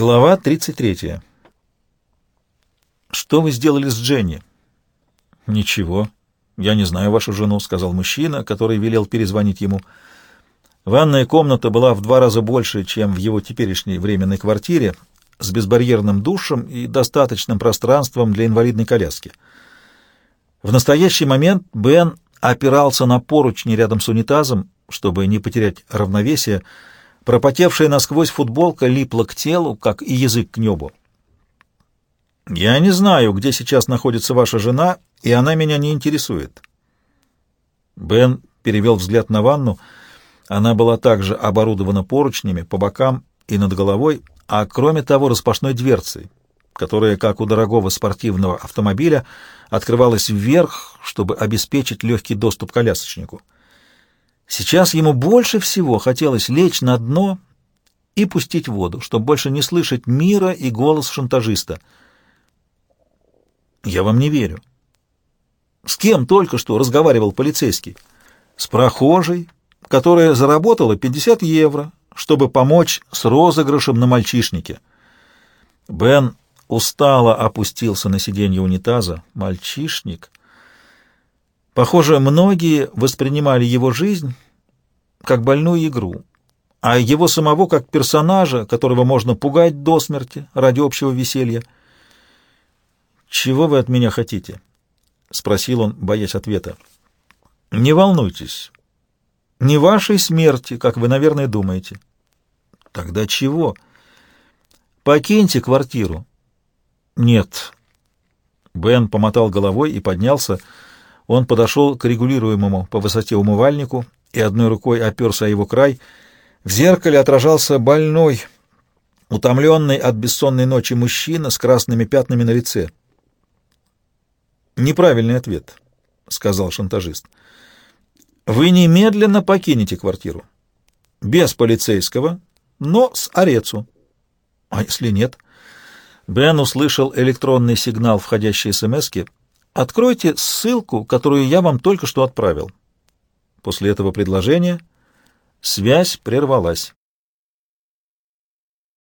Глава 33. «Что вы сделали с Дженни?» «Ничего. Я не знаю вашу жену», — сказал мужчина, который велел перезвонить ему. Ванная комната была в два раза больше, чем в его теперешней временной квартире, с безбарьерным душем и достаточным пространством для инвалидной коляски. В настоящий момент Бен опирался на поручни рядом с унитазом, чтобы не потерять равновесие, — Пропотевшая насквозь футболка липла к телу, как и язык к небу. «Я не знаю, где сейчас находится ваша жена, и она меня не интересует». Бен перевел взгляд на ванну. Она была также оборудована поручнями по бокам и над головой, а кроме того распашной дверцей, которая, как у дорогого спортивного автомобиля, открывалась вверх, чтобы обеспечить легкий доступ колясочнику. Сейчас ему больше всего хотелось лечь на дно и пустить воду, чтобы больше не слышать мира и голос шантажиста. «Я вам не верю». «С кем только что разговаривал полицейский?» «С прохожей, которая заработала 50 евро, чтобы помочь с розыгрышем на мальчишнике». Бен устало опустился на сиденье унитаза. «Мальчишник». Похоже, многие воспринимали его жизнь как больную игру, а его самого как персонажа, которого можно пугать до смерти ради общего веселья. «Чего вы от меня хотите?» — спросил он, боясь ответа. «Не волнуйтесь. Не вашей смерти, как вы, наверное, думаете». «Тогда чего?» «Покиньте квартиру». «Нет». Бен помотал головой и поднялся, — он подошел к регулируемому по высоте умывальнику и одной рукой оперся о его край. В зеркале отражался больной, утомленный от бессонной ночи мужчина с красными пятнами на лице. «Неправильный ответ», — сказал шантажист. «Вы немедленно покинете квартиру. Без полицейского, но с Орецу». «А если нет?» Бен услышал электронный сигнал входящей смски — Откройте ссылку, которую я вам только что отправил. После этого предложения связь прервалась.